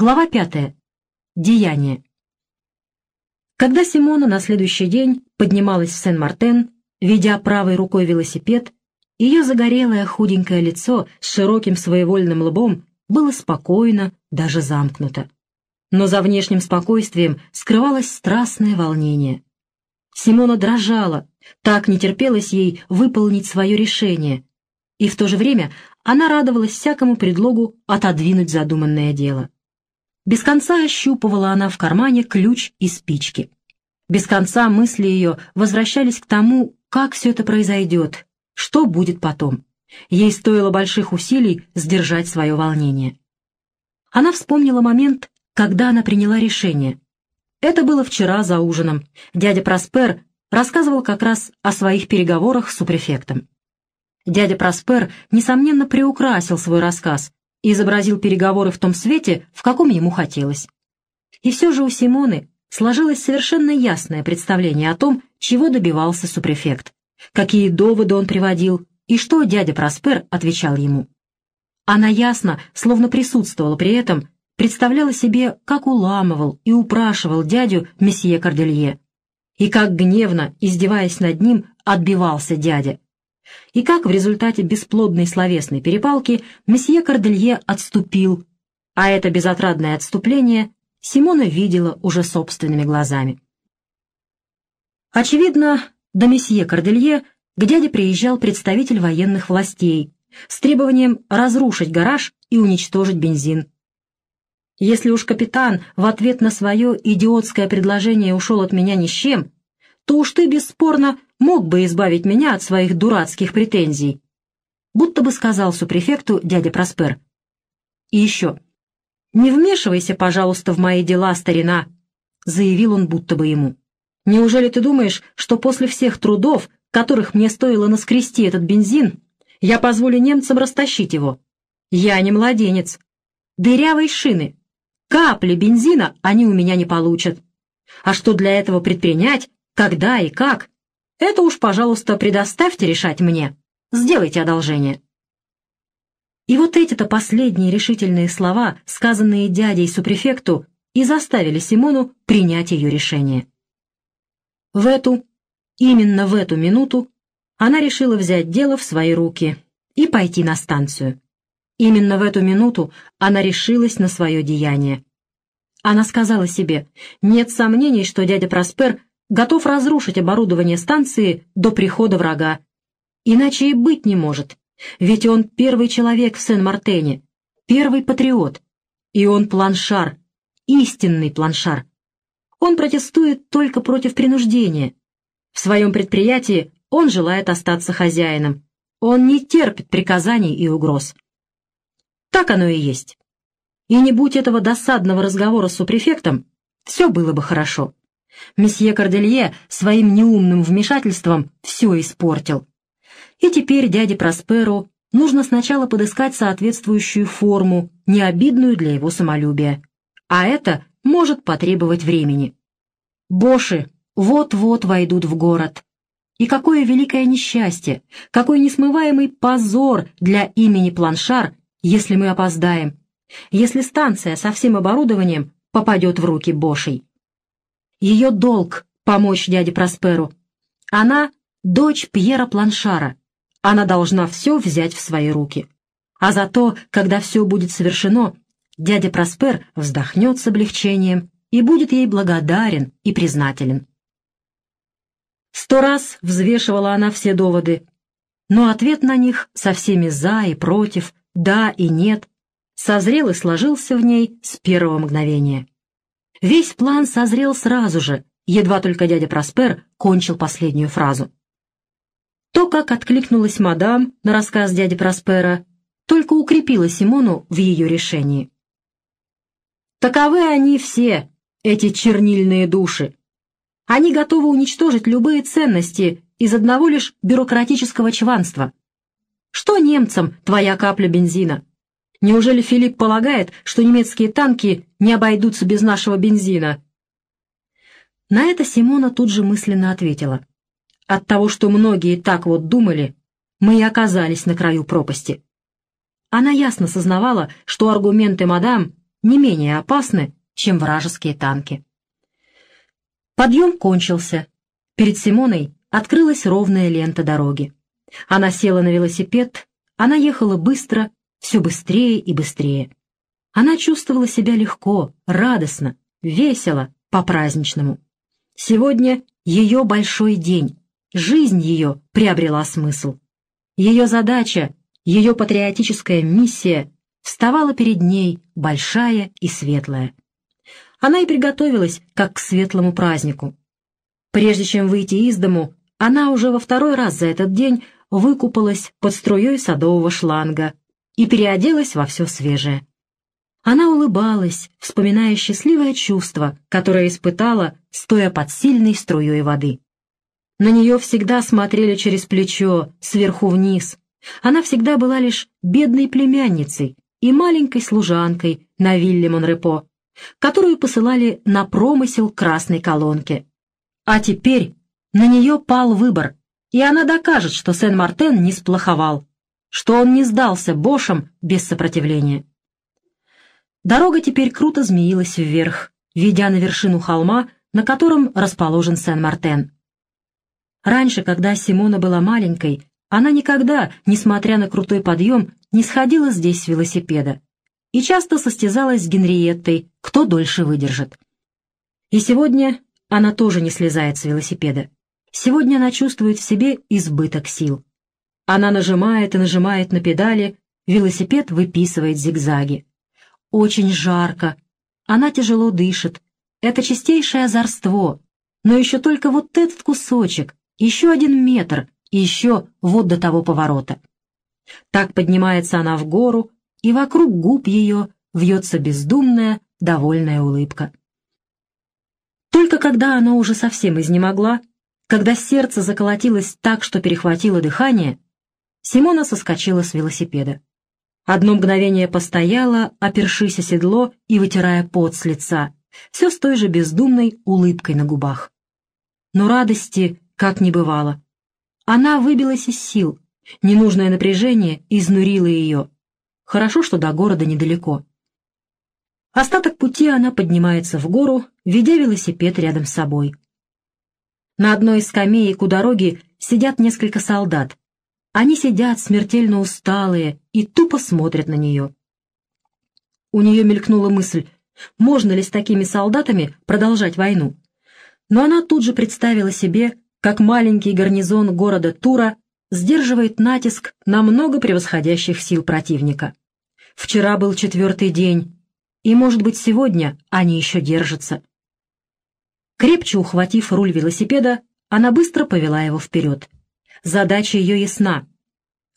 Глава пятая. Деяние. Когда Симона на следующий день поднималась в Сен-Мартен, ведя правой рукой велосипед, ее загорелое худенькое лицо с широким своевольным лбом было спокойно, даже замкнуто. Но за внешним спокойствием скрывалось страстное волнение. Симона дрожала, так не терпелось ей выполнить свое решение, и в то же время она радовалась всякому предлогу отодвинуть задуманное дело. Без конца ощупывала она в кармане ключ и спички. Без конца мысли ее возвращались к тому, как все это произойдет, что будет потом. Ей стоило больших усилий сдержать свое волнение. Она вспомнила момент, когда она приняла решение. Это было вчера за ужином. Дядя Проспер рассказывал как раз о своих переговорах с супрефектом. Дядя Проспер, несомненно, приукрасил свой рассказ, и изобразил переговоры в том свете, в каком ему хотелось. И все же у Симоны сложилось совершенно ясное представление о том, чего добивался супрефект, какие доводы он приводил и что дядя Проспер отвечал ему. Она ясно, словно присутствовала при этом, представляла себе, как уламывал и упрашивал дядю месье Корделье, и как гневно, издеваясь над ним, отбивался дядя, и как в результате бесплодной словесной перепалки месье Корделье отступил, а это безотрадное отступление Симона видела уже собственными глазами. Очевидно, до месье Корделье к дяде приезжал представитель военных властей с требованием разрушить гараж и уничтожить бензин. Если уж капитан в ответ на свое идиотское предложение ушел от меня ни с чем, то уж ты бесспорно мог бы избавить меня от своих дурацких претензий. Будто бы сказал супрефекту дядя Проспер. И еще. «Не вмешивайся, пожалуйста, в мои дела, старина», — заявил он будто бы ему. «Неужели ты думаешь, что после всех трудов, которых мне стоило наскрести этот бензин, я позволю немцам растащить его? Я не младенец. Дырявой шины. Капли бензина они у меня не получат. А что для этого предпринять, когда и как, это уж, пожалуйста, предоставьте решать мне. Сделайте одолжение». И вот эти-то последние решительные слова, сказанные дядей супрефекту, и заставили Симону принять ее решение. В эту, именно в эту минуту, она решила взять дело в свои руки и пойти на станцию. Именно в эту минуту она решилась на свое деяние. Она сказала себе, нет сомнений, что дядя Проспер готов разрушить оборудование станции до прихода врага. Иначе и быть не может, ведь он первый человек в Сен-Мартене, первый патриот, и он планшар, истинный планшар. Он протестует только против принуждения. В своем предприятии он желает остаться хозяином. Он не терпит приказаний и угроз. Так оно и есть. И не будь этого досадного разговора с супрефектом, все было бы хорошо. Месье Корделье своим неумным вмешательством все испортил. И теперь дяде Просперу нужно сначала подыскать соответствующую форму, необидную для его самолюбия. А это может потребовать времени. Боши вот-вот войдут в город. И какое великое несчастье, какой несмываемый позор для имени Планшар, если мы опоздаем, если станция со всем оборудованием попадет в руки Бошей. Ее долг — помочь дяде Просперу. Она — дочь Пьера Планшара. Она должна все взять в свои руки. А зато, когда все будет совершено, дядя Проспер вздохнет с облегчением и будет ей благодарен и признателен. Сто раз взвешивала она все доводы, но ответ на них со всеми «за» и «против», «да» и «нет» созрел и сложился в ней с первого мгновения. Весь план созрел сразу же, едва только дядя Проспер кончил последнюю фразу. То, как откликнулась мадам на рассказ дяди Проспера, только укрепило Симону в ее решении. Таковы они все, эти чернильные души. Они готовы уничтожить любые ценности из одного лишь бюрократического чванства. Что немцам твоя капля бензина? Неужели Филипп полагает, что немецкие танки не обойдутся без нашего бензина?» На это Симона тут же мысленно ответила. «От того, что многие так вот думали, мы и оказались на краю пропасти». Она ясно сознавала, что аргументы мадам не менее опасны, чем вражеские танки. Подъем кончился. Перед Симоной открылась ровная лента дороги. Она села на велосипед, она ехала быстро, все быстрее и быстрее. Она чувствовала себя легко, радостно, весело, по-праздничному. Сегодня ее большой день, жизнь ее приобрела смысл. Ее задача, ее патриотическая миссия вставала перед ней большая и светлая она и приготовилась как к светлому празднику. Прежде чем выйти из дому, она уже во второй раз за этот день выкупалась под струей садового шланга и переоделась во все свежее. Она улыбалась, вспоминая счастливое чувство, которое испытала, стоя под сильной струей воды. На нее всегда смотрели через плечо, сверху вниз. Она всегда была лишь бедной племянницей и маленькой служанкой на вилле Монрепо, которую посылали на промысел красной колонки. А теперь на нее пал выбор, и она докажет, что Сен-Мартен не сплоховал, что он не сдался Бошам без сопротивления. Дорога теперь круто змеилась вверх, ведя на вершину холма, на котором расположен Сен-Мартен. Раньше, когда Симона была маленькой, она никогда, несмотря на крутой подъем, не сходила здесь с велосипеда и часто состязалась с Генриеттой, кто дольше выдержит. И сегодня она тоже не слезает с велосипеда. Сегодня она чувствует в себе избыток сил. Она нажимает и нажимает на педали, велосипед выписывает зигзаги. Очень жарко, она тяжело дышит. Это чистейшее озорство. Но еще только вот этот кусочек, еще один метр, еще вот до того поворота. Так поднимается она в гору, и вокруг губ ее вьется бездумная, довольная улыбка. Только когда она уже совсем изнемогла, когда сердце заколотилось так, что перехватило дыхание, Симона соскочила с велосипеда. Одно мгновение постояла, опершись о седло и вытирая пот с лица, все с той же бездумной улыбкой на губах. Но радости как не бывало. Она выбилась из сил, ненужное напряжение изнурило ее. Хорошо, что до города недалеко. Остаток пути она поднимается в гору, ведя велосипед рядом с собой. На одной из скамеек у дороги сидят несколько солдат. Они сидят смертельно усталые и тупо смотрят на нее. У нее мелькнула мысль, можно ли с такими солдатами продолжать войну. Но она тут же представила себе, как маленький гарнизон города Тура сдерживает натиск намного превосходящих сил противника. Вчера был четвертый день, и, может быть, сегодня они еще держатся. Крепче ухватив руль велосипеда, она быстро повела его вперед. Задача ее ясна.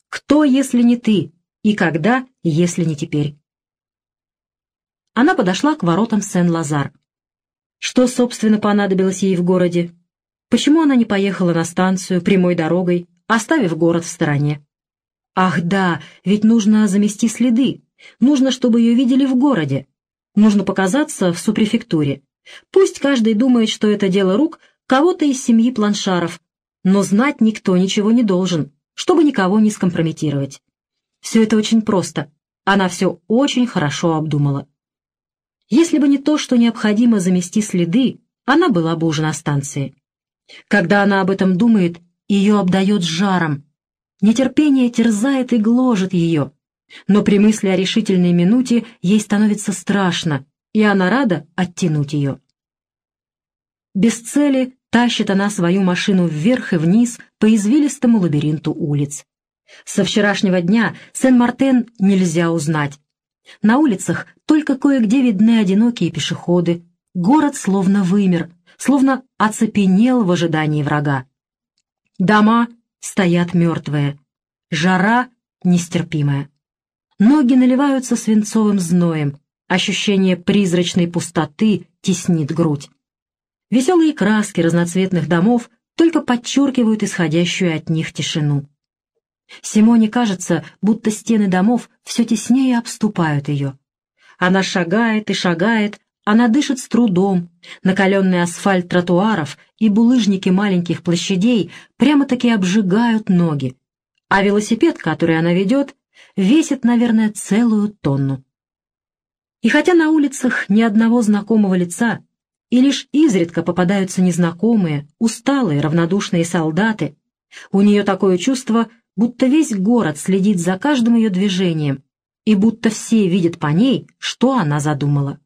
Кто, если не ты, и когда, если не теперь? Она подошла к воротам Сен-Лазар. Что, собственно, понадобилось ей в городе? Почему она не поехала на станцию прямой дорогой, оставив город в стороне? Ах да, ведь нужно замести следы. Нужно, чтобы ее видели в городе. Нужно показаться в супрефектуре. Пусть каждый думает, что это дело рук кого-то из семьи планшаров, но знать никто ничего не должен, чтобы никого не скомпрометировать. Все это очень просто. Она все очень хорошо обдумала. Если бы не то, что необходимо замести следы, она была бы уже на станции. Когда она об этом думает, ее обдает жаром. Нетерпение терзает и гложет ее. Но при мысли о решительной минуте ей становится страшно, и она рада оттянуть ее. Без цели тащит она свою машину вверх и вниз по извилистому лабиринту улиц. Со вчерашнего дня Сен-Мартен нельзя узнать. На улицах только кое-где видны одинокие пешеходы. Город словно вымер, словно оцепенел в ожидании врага. Дома стоят мертвые. Жара нестерпимая. Ноги наливаются свинцовым зноем, ощущение призрачной пустоты теснит грудь. Веселые краски разноцветных домов только подчеркивают исходящую от них тишину. Симоне кажется, будто стены домов все теснее обступают ее. Она шагает и шагает, она дышит с трудом, накаленный асфальт тротуаров и булыжники маленьких площадей прямо-таки обжигают ноги, а велосипед, который она ведет, весит, наверное, целую тонну. И хотя на улицах ни одного знакомого лица, и лишь изредка попадаются незнакомые, усталые, равнодушные солдаты, у нее такое чувство, будто весь город следит за каждым ее движением, и будто все видят по ней, что она задумала.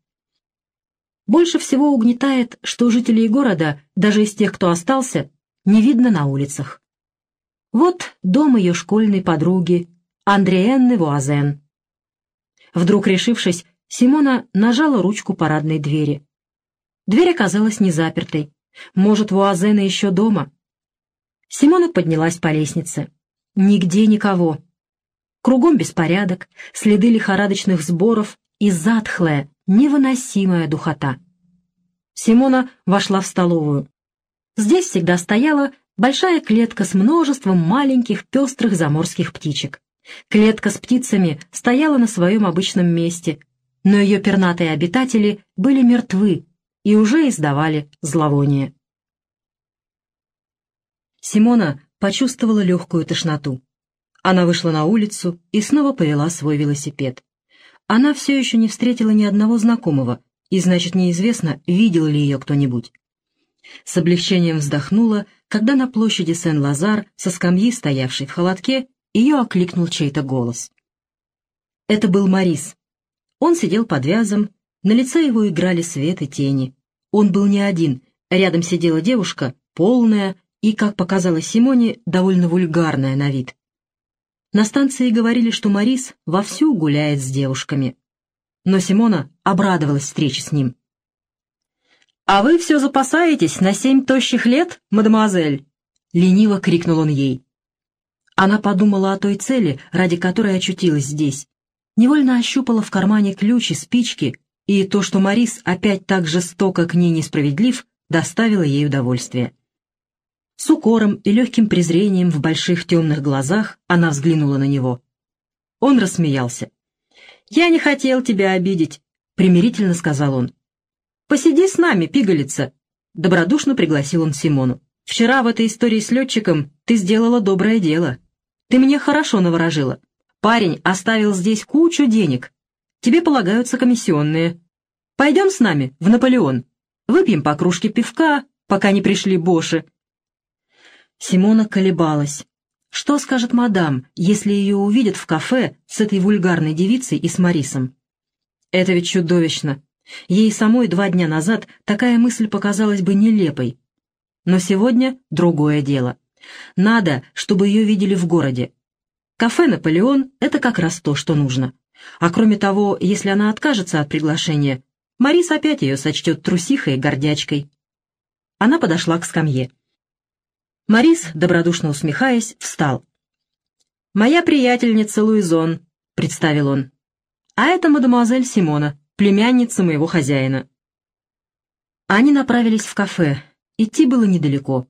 Больше всего угнетает, что жителей города, даже из тех, кто остался, не видно на улицах. Вот дом ее школьной подруги, Андреенны Вуазен. Вдруг решившись, Симона нажала ручку парадной двери. Дверь оказалась не запертой. Может, Вуазена еще дома? Симона поднялась по лестнице. Нигде никого. Кругом беспорядок, следы лихорадочных сборов и затхлая, невыносимая духота. Симона вошла в столовую. Здесь всегда стояла большая клетка с множеством маленьких пестрых заморских птичек. Клетка с птицами стояла на своем обычном месте, но ее пернатые обитатели были мертвы и уже издавали зловоние. Симона почувствовала легкую тошноту. Она вышла на улицу и снова повела свой велосипед. Она все еще не встретила ни одного знакомого, и, значит, неизвестно, видел ли ее кто-нибудь. С облегчением вздохнула, когда на площади Сен-Лазар, со скамьи, стоявшей в холодке, ее окликнул чей-то голос. Это был Марис. Он сидел под вязом, на лице его играли свет и тени. Он был не один, рядом сидела девушка, полная и, как показалось Симоне, довольно вульгарная на вид. На станции говорили, что Марис вовсю гуляет с девушками. Но Симона обрадовалась встрече с ним. «А вы все запасаетесь на семь тощих лет, мадемуазель?» — лениво крикнул он ей. Она подумала о той цели, ради которой очутилась здесь. Невольно ощупала в кармане ключ и спички, и то, что Марис опять так жестоко к ней несправедлив, доставило ей удовольствие. С укором и легким презрением в больших темных глазах она взглянула на него. Он рассмеялся. «Я не хотел тебя обидеть», — примирительно сказал он. «Посиди с нами, пигалица», — добродушно пригласил он Симону. «Вчера в этой истории с летчиком ты сделала доброе дело. Ты мне хорошо наворожила. Парень оставил здесь кучу денег. Тебе полагаются комиссионные. Пойдем с нами в Наполеон. Выпьем по кружке пивка, пока не пришли Боши, Симона колебалась. Что скажет мадам, если ее увидят в кафе с этой вульгарной девицей и с Марисом? Это ведь чудовищно. Ей самой два дня назад такая мысль показалась бы нелепой. Но сегодня другое дело. Надо, чтобы ее видели в городе. Кафе «Наполеон» — это как раз то, что нужно. А кроме того, если она откажется от приглашения, Марис опять ее сочтет трусихой и гордячкой. Она подошла к скамье. Морис, добродушно усмехаясь, встал. «Моя приятельница Луизон», — представил он. «А это мадемуазель Симона, племянница моего хозяина». Они направились в кафе. Идти было недалеко.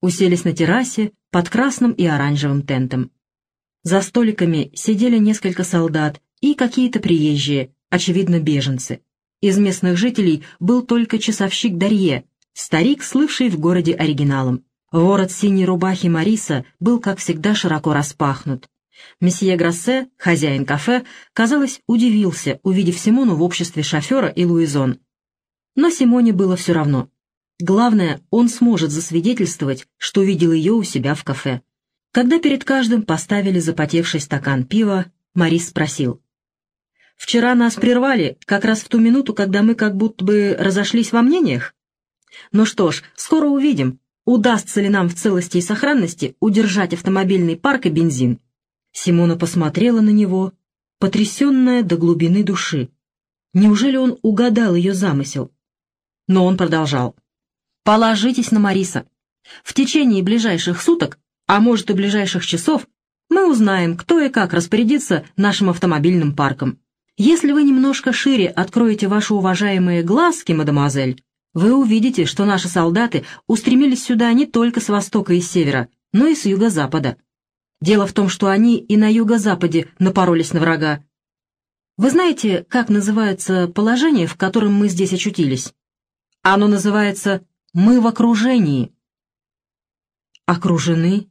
Уселись на террасе под красным и оранжевым тентом. За столиками сидели несколько солдат и какие-то приезжие, очевидно, беженцы. Из местных жителей был только часовщик Дарье, старик, слывший в городе оригиналом. Ворот синей рубахи Мариса был, как всегда, широко распахнут. Месье Грассе, хозяин кафе, казалось, удивился, увидев Симону в обществе шофера и Луизон. Но Симоне было все равно. Главное, он сможет засвидетельствовать, что видел ее у себя в кафе. Когда перед каждым поставили запотевший стакан пива, Марис спросил. «Вчера нас прервали, как раз в ту минуту, когда мы как будто бы разошлись во мнениях? Ну что ж, скоро увидим, удастся ли нам в целости и сохранности удержать автомобильный парк и бензин. Симона посмотрела на него, потрясенная до глубины души. Неужели он угадал ее замысел? Но он продолжал. «Положитесь на Мариса. В течение ближайших суток, а может и ближайших часов, мы узнаем, кто и как распорядится нашим автомобильным парком. Если вы немножко шире откроете ваши уважаемые глазки, мадемуазель, вы увидите, что наши солдаты устремились сюда не только с востока и севера, но и с юго-запада. Дело в том, что они и на юго-западе напоролись на врага. Вы знаете, как называется положение, в котором мы здесь очутились? Оно называется «мы в окружении». Окружены?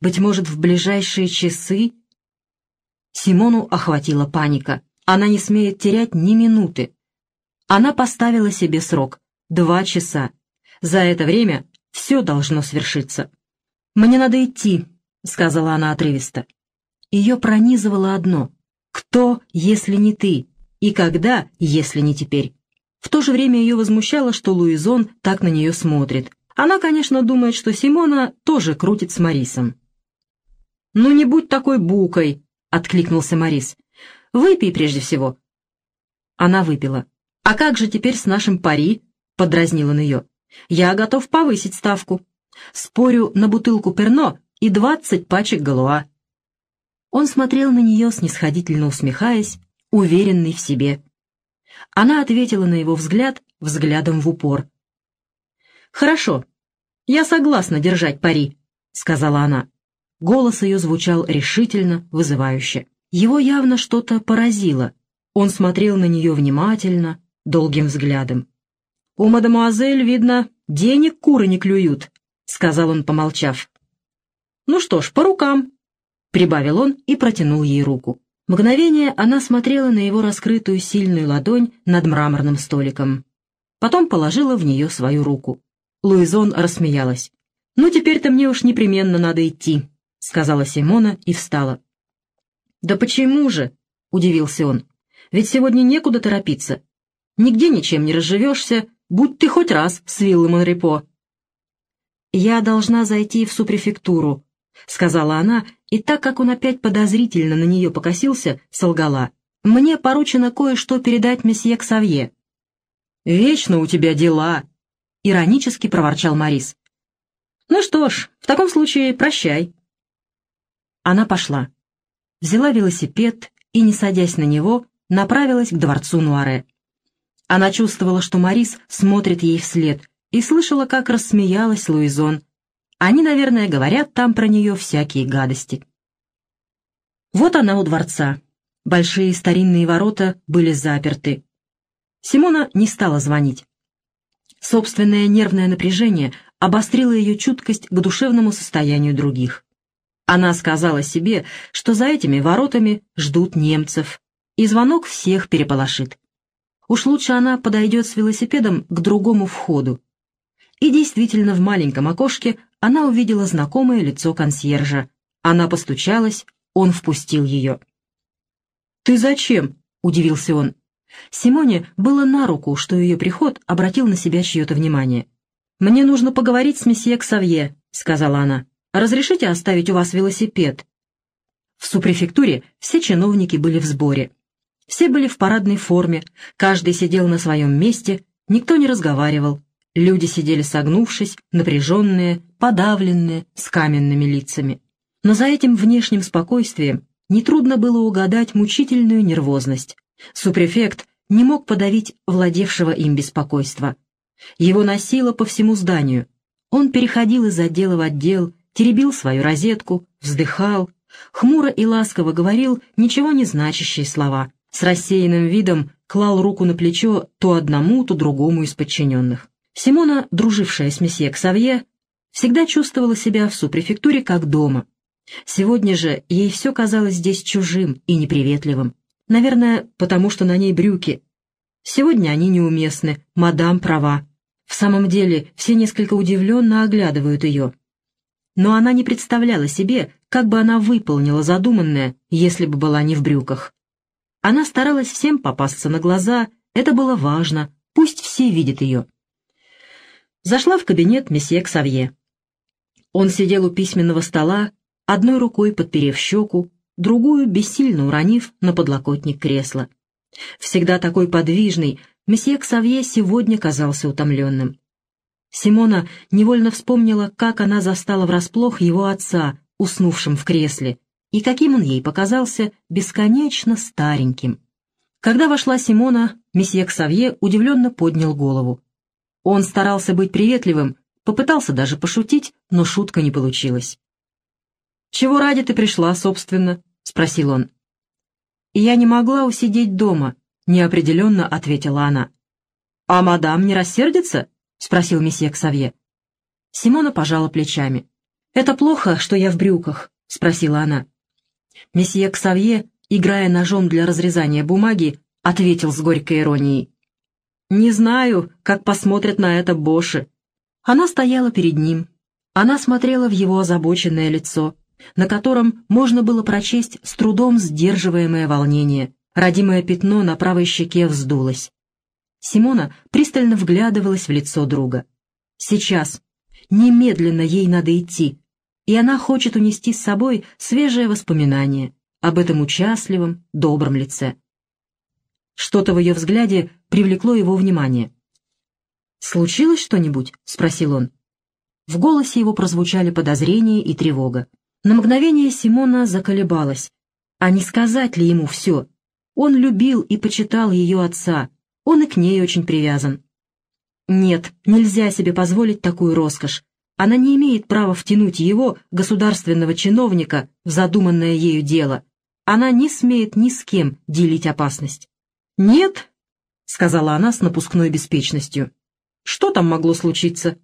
Быть может, в ближайшие часы? Симону охватила паника. Она не смеет терять ни минуты. Она поставила себе срок — два часа. За это время все должно свершиться. «Мне надо идти», — сказала она отрывисто. Ее пронизывало одно — кто, если не ты, и когда, если не теперь. В то же время ее возмущало, что Луизон так на нее смотрит. Она, конечно, думает, что Симона тоже крутит с Марисом. «Ну не будь такой букой», — откликнулся Марис. «Выпей прежде всего». Она выпила. «А как же теперь с нашим пари?» — подразнил он ее. «Я готов повысить ставку. Спорю на бутылку перно и двадцать пачек галуа». Он смотрел на нее, снисходительно усмехаясь, уверенный в себе. Она ответила на его взгляд взглядом в упор. «Хорошо, я согласна держать пари», — сказала она. Голос ее звучал решительно, вызывающе. Его явно что-то поразило. Он смотрел на нее внимательно, долгим взглядом. «У мадемуазель, видно, денег куры не клюют», — сказал он, помолчав. «Ну что ж, по рукам», — прибавил он и протянул ей руку. Мгновение она смотрела на его раскрытую сильную ладонь над мраморным столиком. Потом положила в нее свою руку. Луизон рассмеялась. «Ну, теперь-то мне уж непременно надо идти», — сказала Симона и встала. «Да почему же?» — удивился он. «Ведь сегодня некуда торопиться. Нигде ничем не разживешься, будь ты хоть раз с виллы Монрепо». «Я должна зайти в супрефектуру», — сказала она, и так как он опять подозрительно на нее покосился, солгала. «Мне поручено кое-что передать месье Ксавье». «Вечно у тебя дела», — иронически проворчал Морис. «Ну что ж, в таком случае прощай». Она пошла. Взяла велосипед и, не садясь на него, направилась к дворцу Нуаре. Она чувствовала, что Морис смотрит ей вслед, и слышала, как рассмеялась Луизон, они, наверное, говорят там про нее всякие гадости. Вот она у дворца. Большие старинные ворота были заперты. Симона не стала звонить. Собственное нервное напряжение обострило ее чуткость к душевному состоянию других. Она сказала себе, что за этими воротами ждут немцев, и звонок всех переполошит. Уж лучше она подойдет с велосипедом к другому входу. И действительно в маленьком окошке она увидела знакомое лицо консьержа. Она постучалась, он впустил ее. «Ты зачем?» — удивился он. Симоне было на руку, что ее приход обратил на себя чье-то внимание. «Мне нужно поговорить с месье Ксавье», — сказала она. «Разрешите оставить у вас велосипед?» В супрефектуре все чиновники были в сборе. Все были в парадной форме, каждый сидел на своем месте, никто не разговаривал, Люди сидели согнувшись, напряженные, подавленные, с каменными лицами. Но за этим внешним спокойствием нетрудно было угадать мучительную нервозность. Супрефект не мог подавить владевшего им беспокойства. Его носило по всему зданию. Он переходил из отдела в отдел, теребил свою розетку, вздыхал, хмуро и ласково говорил ничего не значащие слова, с рассеянным видом клал руку на плечо то одному, то другому из подчиненных. Симона, дружившая с месье Ксавье, всегда чувствовала себя в супрефектуре как дома. Сегодня же ей все казалось здесь чужим и неприветливым. Наверное, потому что на ней брюки. Сегодня они неуместны, мадам права. В самом деле, все несколько удивленно оглядывают ее. Но она не представляла себе, как бы она выполнила задуманное, если бы была не в брюках. Она старалась всем попасться на глаза, это было важно, пусть все видят ее зашла в кабинет месье Ксавье. Он сидел у письменного стола, одной рукой подперев щеку, другую бессильно уронив на подлокотник кресла. Всегда такой подвижный, месье Ксавье сегодня казался утомленным. Симона невольно вспомнила, как она застала врасплох его отца, уснувшим в кресле, и каким он ей показался бесконечно стареньким. Когда вошла Симона, месье Ксавье удивленно поднял голову. Он старался быть приветливым, попытался даже пошутить, но шутка не получилась. «Чего ради ты пришла, собственно?» — спросил он. «Я не могла усидеть дома», — неопределенно ответила она. «А мадам не рассердится?» — спросил месье Ксавье. Симона пожала плечами. «Это плохо, что я в брюках?» — спросила она. Месье Ксавье играя ножом для разрезания бумаги, ответил с горькой иронией. «Не знаю, как посмотрят на это Боши». Она стояла перед ним. Она смотрела в его озабоченное лицо, на котором можно было прочесть с трудом сдерживаемое волнение. Родимое пятно на правой щеке вздулось. Симона пристально вглядывалась в лицо друга. Сейчас, немедленно ей надо идти, и она хочет унести с собой свежее воспоминание об этом участливом, добром лице. Что-то в ее взгляде привлекло его внимание. «Случилось что-нибудь?» — спросил он. В голосе его прозвучали подозрения и тревога. На мгновение Симона заколебалась. А не сказать ли ему все? Он любил и почитал ее отца. Он и к ней очень привязан. Нет, нельзя себе позволить такую роскошь. Она не имеет права втянуть его, государственного чиновника, в задуманное ею дело. Она не смеет ни с кем делить опасность. «Нет», — сказала она с напускной беспечностью. «Что там могло случиться?»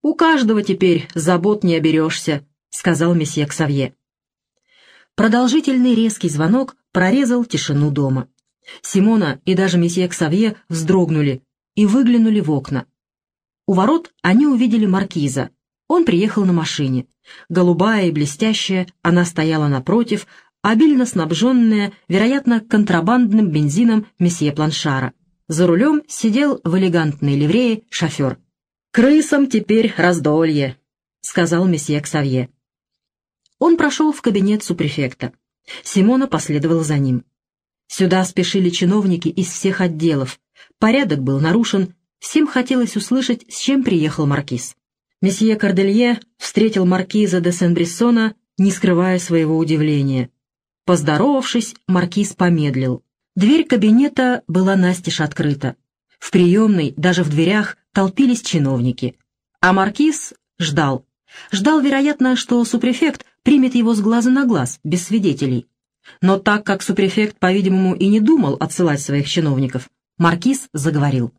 «У каждого теперь забот не оберешься», — сказал месье Ксавье. Продолжительный резкий звонок прорезал тишину дома. Симона и даже месье Ксавье вздрогнули и выглянули в окна. У ворот они увидели маркиза. Он приехал на машине. Голубая и блестящая, она стояла напротив, обильно снабженная, вероятно, контрабандным бензином месье Планшара. За рулем сидел в элегантной ливрее шофер. «Крысам теперь раздолье», — сказал месье Ксавье. Он прошел в кабинет супрефекта. Симона последовала за ним. Сюда спешили чиновники из всех отделов. Порядок был нарушен, всем хотелось услышать, с чем приехал маркиз. Месье Корделье встретил маркиза де Сен-Брессона, не скрывая своего удивления. Поздоровавшись, маркиз помедлил. Дверь кабинета была настежь открыта. В приемной, даже в дверях, толпились чиновники. А маркиз ждал. Ждал, вероятно, что супрефект примет его с глаза на глаз, без свидетелей. Но так как супрефект, по-видимому, и не думал отсылать своих чиновников, маркиз заговорил.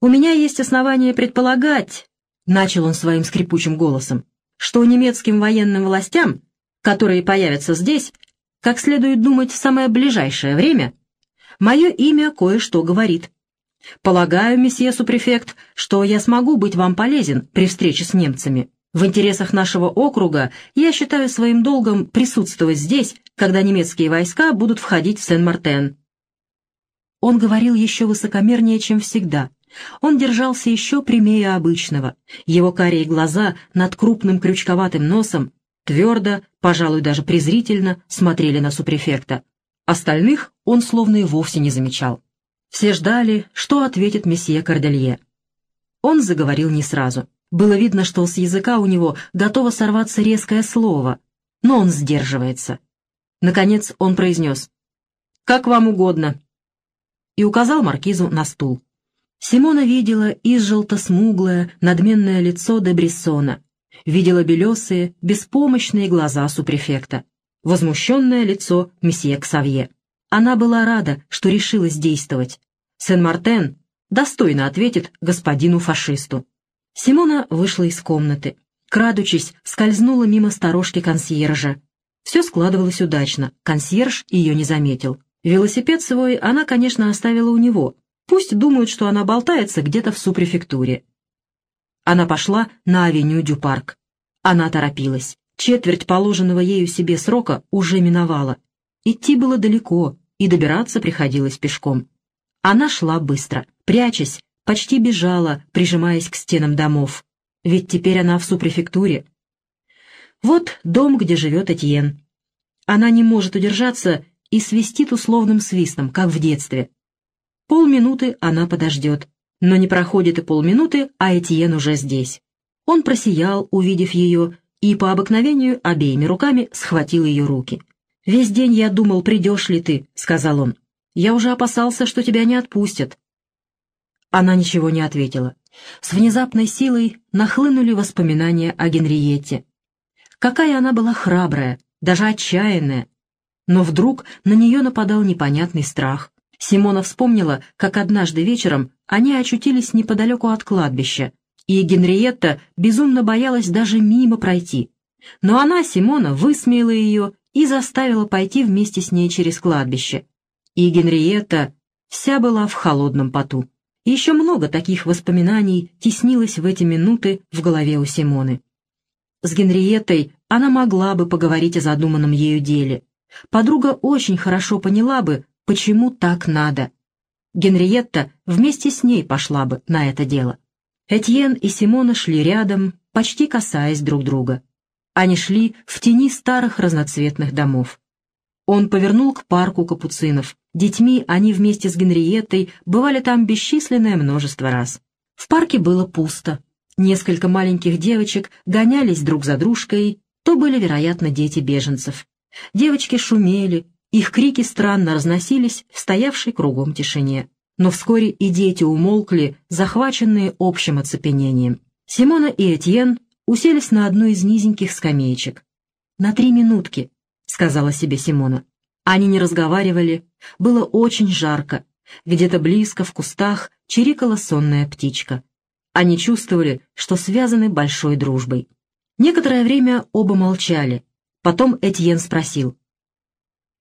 «У меня есть основания предполагать», — начал он своим скрипучим голосом, «что немецким военным властям, которые появятся здесь, как следует думать в самое ближайшее время, мое имя кое-что говорит. Полагаю, месье супрефект, что я смогу быть вам полезен при встрече с немцами. В интересах нашего округа я считаю своим долгом присутствовать здесь, когда немецкие войска будут входить в Сен-Мартен». Он говорил еще высокомернее, чем всегда. Он держался еще прямее обычного. Его карие глаза над крупным крючковатым носом твердо, пожалуй, даже презрительно смотрели на супрефекта. Остальных он словно и вовсе не замечал. Все ждали, что ответит месье Корделье. Он заговорил не сразу. Было видно, что с языка у него готово сорваться резкое слово, но он сдерживается. Наконец он произнес «Как вам угодно» и указал маркизу на стул. Симона видела изжелто-смуглое, надменное лицо де Брессона, видела белесые, беспомощные глаза супрефекта, возмущенное лицо месье Ксавье. Она была рада, что решилась действовать. Сен-Мартен достойно ответит господину фашисту. Симона вышла из комнаты. Крадучись, скользнула мимо сторожки консьержа. Все складывалось удачно, консьерж ее не заметил. Велосипед свой она, конечно, оставила у него. Пусть думают, что она болтается где-то в супрефектуре. Она пошла на авеню Дюпарк. Она торопилась. Четверть положенного ею себе срока уже миновала. Идти было далеко, и добираться приходилось пешком. Она шла быстро, прячась, почти бежала, прижимаясь к стенам домов. Ведь теперь она в супрефектуре. Вот дом, где живет Этьен. Она не может удержаться и свистит условным свистом, как в детстве. Полминуты она подождет, но не проходит и полминуты, а Этьен уже здесь. Он просиял, увидев ее, и по обыкновению обеими руками схватил ее руки. «Весь день я думал, придешь ли ты», — сказал он. «Я уже опасался, что тебя не отпустят». Она ничего не ответила. С внезапной силой нахлынули воспоминания о Генриетте. Какая она была храбрая, даже отчаянная. Но вдруг на нее нападал непонятный страх. Симона вспомнила, как однажды вечером они очутились неподалеку от кладбища, и Генриетта безумно боялась даже мимо пройти. Но она, Симона, высмеяла ее и заставила пойти вместе с ней через кладбище. И Генриетта вся была в холодном поту. Еще много таких воспоминаний теснилось в эти минуты в голове у Симоны. С Генриеттой она могла бы поговорить о задуманном ею деле. Подруга очень хорошо поняла бы, почему так надо. Генриетта вместе с ней пошла бы на это дело. Этьен и Симона шли рядом, почти касаясь друг друга. Они шли в тени старых разноцветных домов. Он повернул к парку капуцинов. Детьми они вместе с Генриеттой бывали там бесчисленное множество раз. В парке было пусто. Несколько маленьких девочек гонялись друг за дружкой, то были, вероятно, дети беженцев. Девочки шумели, их крики странно разносились в стоявшей кругом тишине. Но вскоре и дети умолкли, захваченные общим оцепенением. Симона и Этьен уселись на одну из низеньких скамеечек. «На три минутки», — сказала себе Симона. Они не разговаривали, было очень жарко. Где-то близко, в кустах, чирикала сонная птичка. Они чувствовали, что связаны большой дружбой. Некоторое время оба молчали. Потом Этьен спросил.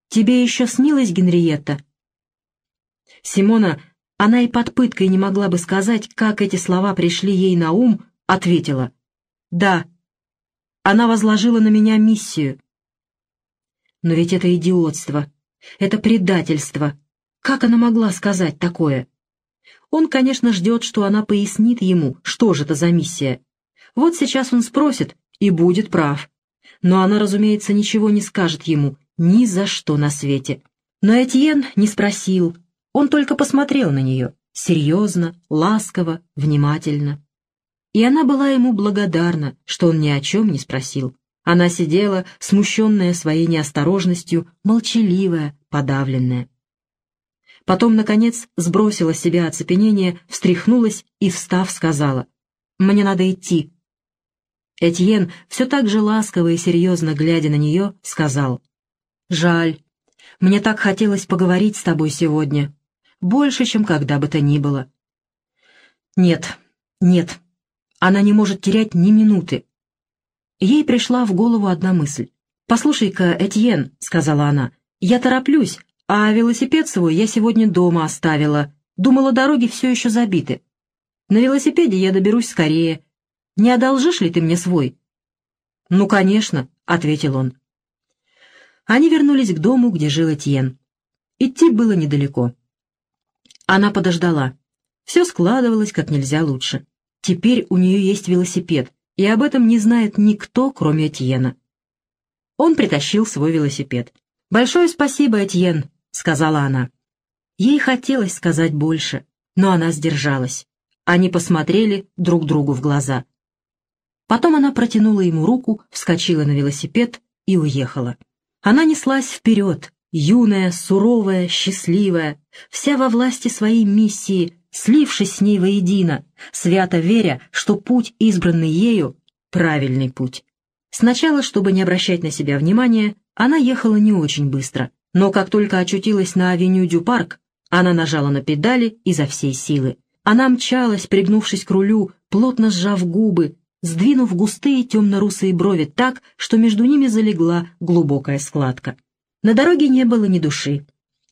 «Тебе еще снилась Генриетта?» Симона, она и под пыткой не могла бы сказать, как эти слова пришли ей на ум, ответила. «Да, она возложила на меня миссию». Но ведь это идиотство, это предательство. Как она могла сказать такое? Он, конечно, ждет, что она пояснит ему, что же это за миссия. Вот сейчас он спросит и будет прав. Но она, разумеется, ничего не скажет ему, ни за что на свете. Но Этьен не спросил, он только посмотрел на нее, серьезно, ласково, внимательно. И она была ему благодарна, что он ни о чем не спросил. Она сидела, смущенная своей неосторожностью, молчаливая, подавленная. Потом, наконец, сбросила с себя оцепенение, встряхнулась и, встав, сказала, «Мне надо идти». Этьен, все так же ласково и серьезно глядя на нее, сказал, «Жаль. Мне так хотелось поговорить с тобой сегодня. Больше, чем когда бы то ни было». «Нет, нет, она не может терять ни минуты. Ей пришла в голову одна мысль. «Послушай-ка, Этьен», — сказала она, — «я тороплюсь, а велосипед свой я сегодня дома оставила. Думала, дороги все еще забиты. На велосипеде я доберусь скорее. Не одолжишь ли ты мне свой?» «Ну, конечно», — ответил он. Они вернулись к дому, где жил Этьен. Идти было недалеко. Она подождала. Все складывалось как нельзя лучше. Теперь у нее есть велосипед, и об этом не знает никто, кроме Этьена. Он притащил свой велосипед. «Большое спасибо, Этьен», — сказала она. Ей хотелось сказать больше, но она сдержалась. Они посмотрели друг другу в глаза. Потом она протянула ему руку, вскочила на велосипед и уехала. Она неслась вперед, юная, суровая, счастливая, вся во власти своей миссии, слившись с ней воедино, свято веря, что путь, избранный ею, — правильный путь. Сначала, чтобы не обращать на себя внимания, она ехала не очень быстро, но как только очутилась на авеню Дю-парк, она нажала на педали изо всей силы. Она мчалась, пригнувшись к рулю, плотно сжав губы, сдвинув густые темно-русые брови так, что между ними залегла глубокая складка. На дороге не было ни души.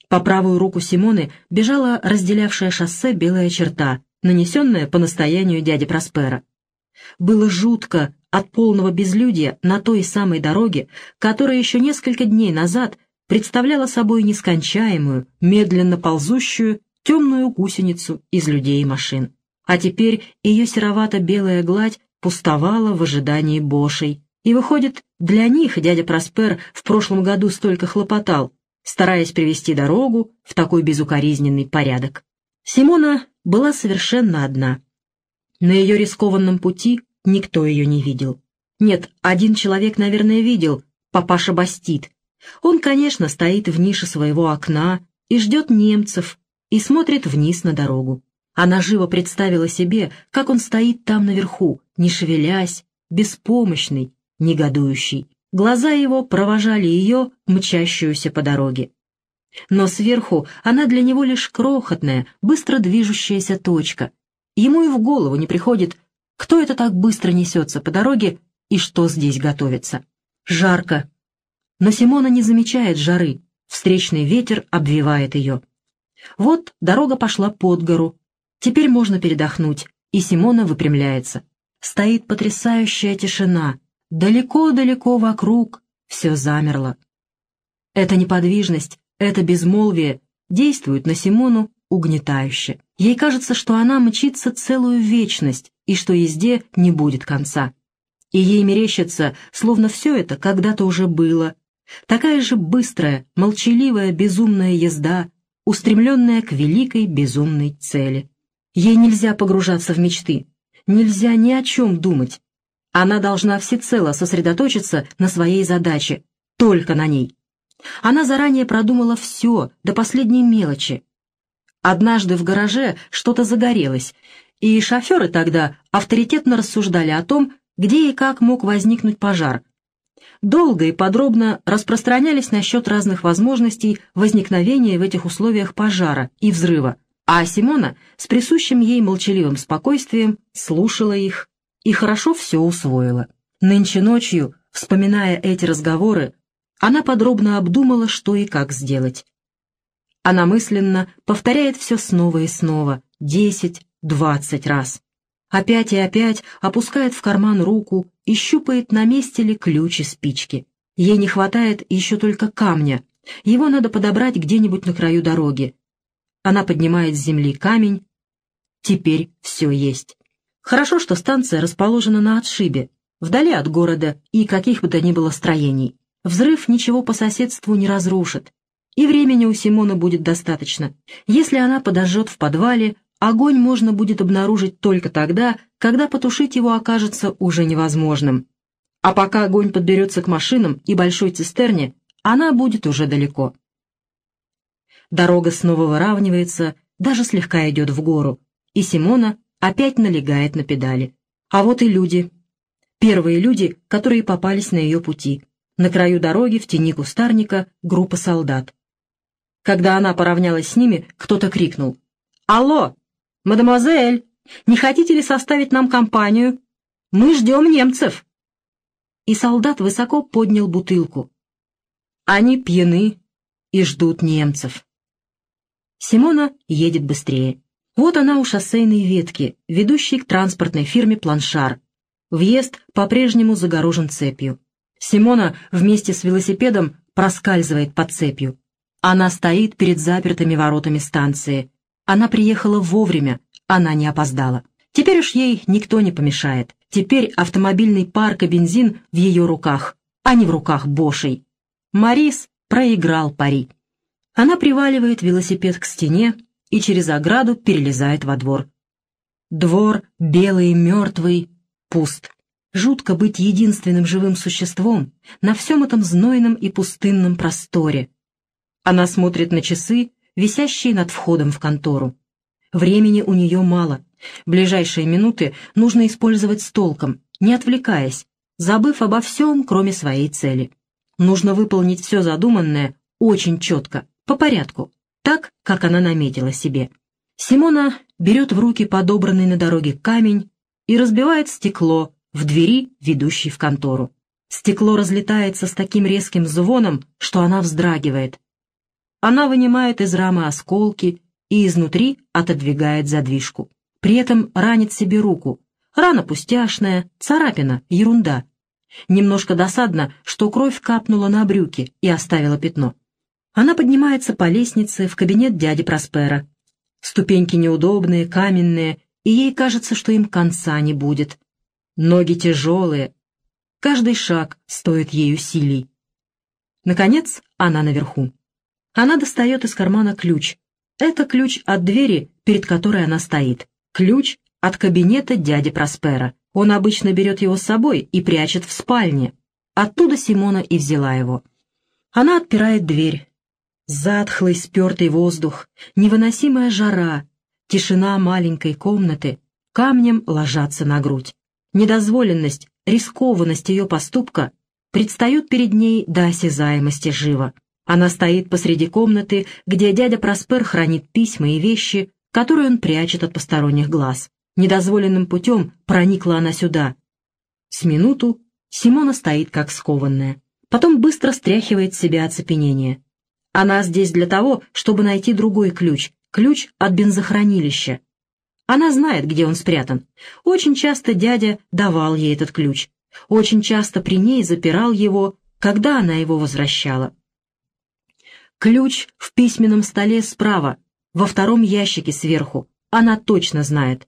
По правую руку Симоны бежала разделявшая шоссе белая черта, нанесенная по настоянию дяди Проспера. Было жутко от полного безлюдья на той самой дороге, которая еще несколько дней назад представляла собой нескончаемую, медленно ползущую, темную гусеницу из людей и машин. А теперь ее серовато-белая гладь пустовала в ожидании бошей. И выходит, для них дядя Проспер в прошлом году столько хлопотал, стараясь привести дорогу в такой безукоризненный порядок. Симона была совершенно одна. На ее рискованном пути никто ее не видел. Нет, один человек, наверное, видел, папаша Бастит. Он, конечно, стоит в нише своего окна и ждет немцев, и смотрит вниз на дорогу. Она живо представила себе, как он стоит там наверху, не шевелясь, беспомощный, негодующий. Глаза его провожали ее, мчащуюся по дороге. Но сверху она для него лишь крохотная, быстро движущаяся точка. Ему и в голову не приходит, кто это так быстро несется по дороге и что здесь готовится. Жарко. Но Симона не замечает жары, встречный ветер обвивает ее. Вот дорога пошла под гору, теперь можно передохнуть, и Симона выпрямляется. Стоит потрясающая тишина, далеко-далеко вокруг все замерло. Эта неподвижность, это безмолвие действует на Симону угнетающе. Ей кажется, что она мчится целую вечность и что езде не будет конца. И ей мерещится, словно все это когда-то уже было. Такая же быстрая, молчаливая, безумная езда, устремленная к великой безумной цели. Ей нельзя погружаться в мечты, нельзя ни о чем думать. Она должна всецело сосредоточиться на своей задаче, только на ней. Она заранее продумала все, до последней мелочи. Однажды в гараже что-то загорелось, и шоферы тогда авторитетно рассуждали о том, где и как мог возникнуть пожар. Долго и подробно распространялись насчет разных возможностей возникновения в этих условиях пожара и взрыва, а Симона с присущим ей молчаливым спокойствием слушала их и хорошо все усвоила. Нынче ночью, вспоминая эти разговоры, она подробно обдумала, что и как сделать. Она мысленно повторяет все снова и снова, десять, двадцать раз. Опять и опять опускает в карман руку и щупает, на месте ли ключ и спички. Ей не хватает еще только камня. Его надо подобрать где-нибудь на краю дороги. Она поднимает с земли камень. Теперь все есть. Хорошо, что станция расположена на отшибе, вдали от города и каких бы то ни было строений. Взрыв ничего по соседству не разрушит, и времени у Симона будет достаточно. Если она подожжет в подвале, огонь можно будет обнаружить только тогда, когда потушить его окажется уже невозможным. А пока огонь подберется к машинам и большой цистерне, она будет уже далеко. Дорога снова выравнивается, даже слегка идет в гору, и Симона опять налегает на педали. А вот и люди. Первые люди, которые попались на ее пути. На краю дороги, в тени кустарника, группа солдат. Когда она поравнялась с ними, кто-то крикнул. «Алло! Мадемуазель! Не хотите ли составить нам компанию? Мы ждем немцев!» И солдат высоко поднял бутылку. Они пьяны и ждут немцев. Симона едет быстрее. Вот она у шоссейной ветки, ведущей к транспортной фирме «Планшар». Въезд по-прежнему загорожен цепью. Симона вместе с велосипедом проскальзывает под цепью. Она стоит перед запертыми воротами станции. Она приехала вовремя, она не опоздала. Теперь уж ей никто не помешает. Теперь автомобильный парк и бензин в ее руках, а не в руках Бошей. Марис проиграл пари. Она приваливает велосипед к стене, и через ограду перелезает во двор. Двор, белый и мертвый, пуст. Жутко быть единственным живым существом на всем этом знойном и пустынном просторе. Она смотрит на часы, висящие над входом в контору. Времени у нее мало. Ближайшие минуты нужно использовать с толком, не отвлекаясь, забыв обо всем, кроме своей цели. Нужно выполнить все задуманное очень четко, по порядку, так, как она наметила себе. Симона берет в руки подобранный на дороге камень и разбивает стекло в двери, ведущей в контору. Стекло разлетается с таким резким звоном, что она вздрагивает. Она вынимает из рамы осколки и изнутри отодвигает задвижку. При этом ранит себе руку. Рана пустяшная, царапина, ерунда. Немножко досадно, что кровь капнула на брюки и оставила пятно. Она поднимается по лестнице в кабинет дяди Проспера. Ступеньки неудобные, каменные, и ей кажется, что им конца не будет. Ноги тяжелые. Каждый шаг стоит ей усилий. Наконец, она наверху. Она достает из кармана ключ. Это ключ от двери, перед которой она стоит. Ключ от кабинета дяди Проспера. Он обычно берет его с собой и прячет в спальне. Оттуда Симона и взяла его. Она отпирает дверь, Затхлый спертый воздух, невыносимая жара, тишина маленькой комнаты камнем ложатся на грудь. Недозволенность, рискованность ее поступка предстают перед ней до осязаемости живо. Она стоит посреди комнаты, где дядя Проспер хранит письма и вещи, которые он прячет от посторонних глаз. Недозволенным путем проникла она сюда. С минуту Симона стоит как скованная. Потом быстро стряхивает с себя оцепенение. Она здесь для того, чтобы найти другой ключ, ключ от бензохранилища. Она знает, где он спрятан. Очень часто дядя давал ей этот ключ. Очень часто при ней запирал его, когда она его возвращала. Ключ в письменном столе справа, во втором ящике сверху. Она точно знает.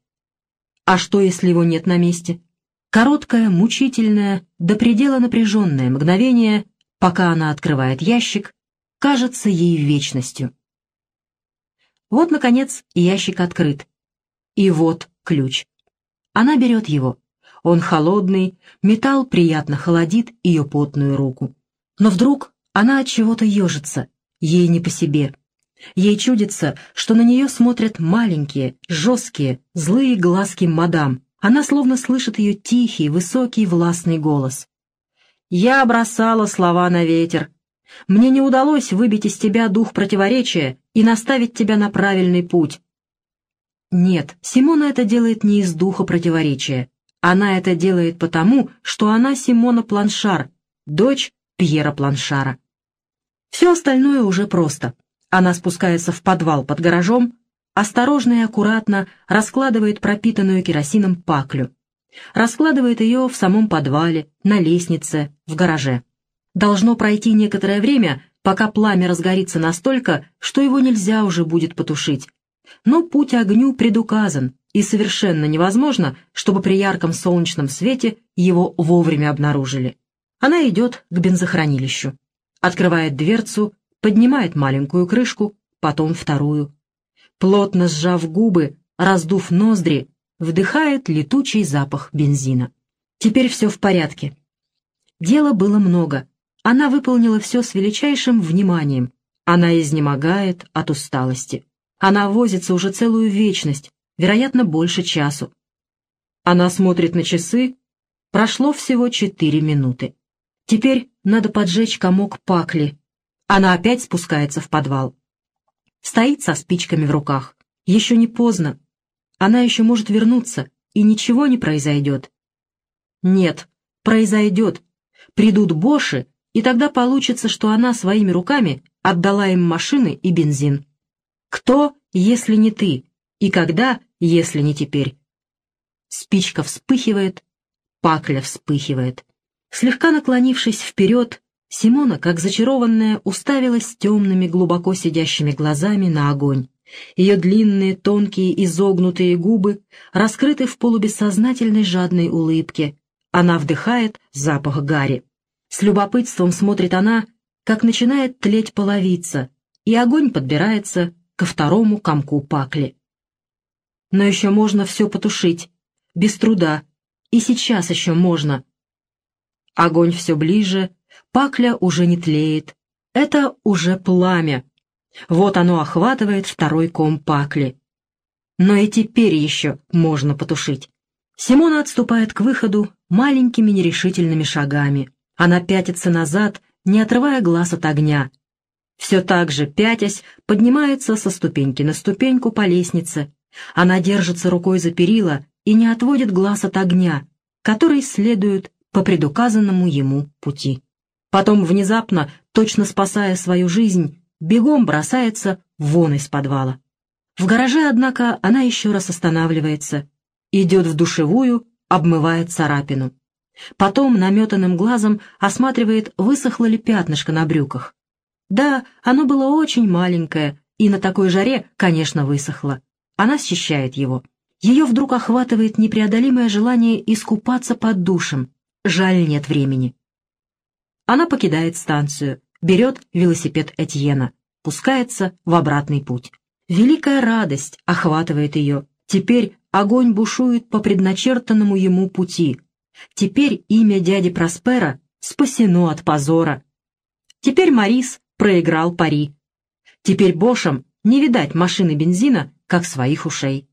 А что, если его нет на месте? Короткое, мучительное, до предела напряженное мгновение, пока она открывает ящик, кажется ей вечностью. Вот, наконец, ящик открыт. И вот ключ. Она берет его. Он холодный, металл приятно холодит ее потную руку. Но вдруг она от чего-то ежится, ей не по себе. Ей чудится, что на нее смотрят маленькие, жесткие, злые глазки мадам. Она словно слышит ее тихий, высокий, властный голос. «Я бросала слова на ветер. Мне не удалось выбить из тебя дух противоречия и наставить тебя на правильный путь». Нет, Симона это делает не из духа противоречия. Она это делает потому, что она Симона Планшар, дочь Пьера Планшара. Все остальное уже просто. Она спускается в подвал под гаражом, осторожно и аккуратно раскладывает пропитанную керосином паклю. Раскладывает ее в самом подвале, на лестнице, в гараже. Должно пройти некоторое время, пока пламя разгорится настолько, что его нельзя уже будет потушить. Но путь огню предуказан, и совершенно невозможно, чтобы при ярком солнечном свете его вовремя обнаружили. Она идет к бензохранилищу. Открывает дверцу поднимает маленькую крышку, потом вторую. Плотно сжав губы, раздув ноздри, вдыхает летучий запах бензина. Теперь все в порядке. Дела было много. Она выполнила все с величайшим вниманием. Она изнемогает от усталости. Она возится уже целую вечность, вероятно, больше часу. Она смотрит на часы. Прошло всего четыре минуты. Теперь надо поджечь комок пакли, она опять спускается в подвал. Стоит со спичками в руках. Еще не поздно. Она еще может вернуться, и ничего не произойдет. Нет, произойдет. Придут Боши, и тогда получится, что она своими руками отдала им машины и бензин. Кто, если не ты? И когда, если не теперь? Спичка вспыхивает, пакля вспыхивает. Слегка наклонившись вперед, Симона, как зачарованная, уставилась темными, глубоко сидящими глазами на огонь. Ее длинные, тонкие, изогнутые губы раскрыты в полубессознательной жадной улыбке. Она вдыхает запах гари. С любопытством смотрит она, как начинает тлеть половица, и огонь подбирается ко второму комку пакли. Но еще можно все потушить, без труда, и сейчас еще можно. Огонь все ближе, Пакля уже не тлеет. Это уже пламя. Вот оно охватывает второй ком пакли. Но и теперь еще можно потушить. Симона отступает к выходу маленькими нерешительными шагами. Она пятится назад, не отрывая глаз от огня. Все так же, пятясь, поднимается со ступеньки на ступеньку по лестнице. Она держится рукой за перила и не отводит глаз от огня, который следует по предуказанному ему пути. Потом внезапно, точно спасая свою жизнь, бегом бросается вон из подвала. В гараже, однако, она еще раз останавливается, идет в душевую, обмывает царапину. Потом наметанным глазом осматривает, высохло ли пятнышко на брюках. Да, оно было очень маленькое, и на такой жаре, конечно, высохло. Она счищает его. Ее вдруг охватывает непреодолимое желание искупаться под душем. Жаль, нет времени. Она покидает станцию, берет велосипед Этьена, пускается в обратный путь. Великая радость охватывает ее. Теперь огонь бушует по предначертанному ему пути. Теперь имя дяди Проспера спасено от позора. Теперь Марис проиграл пари. Теперь Бошам не видать машины бензина, как своих ушей.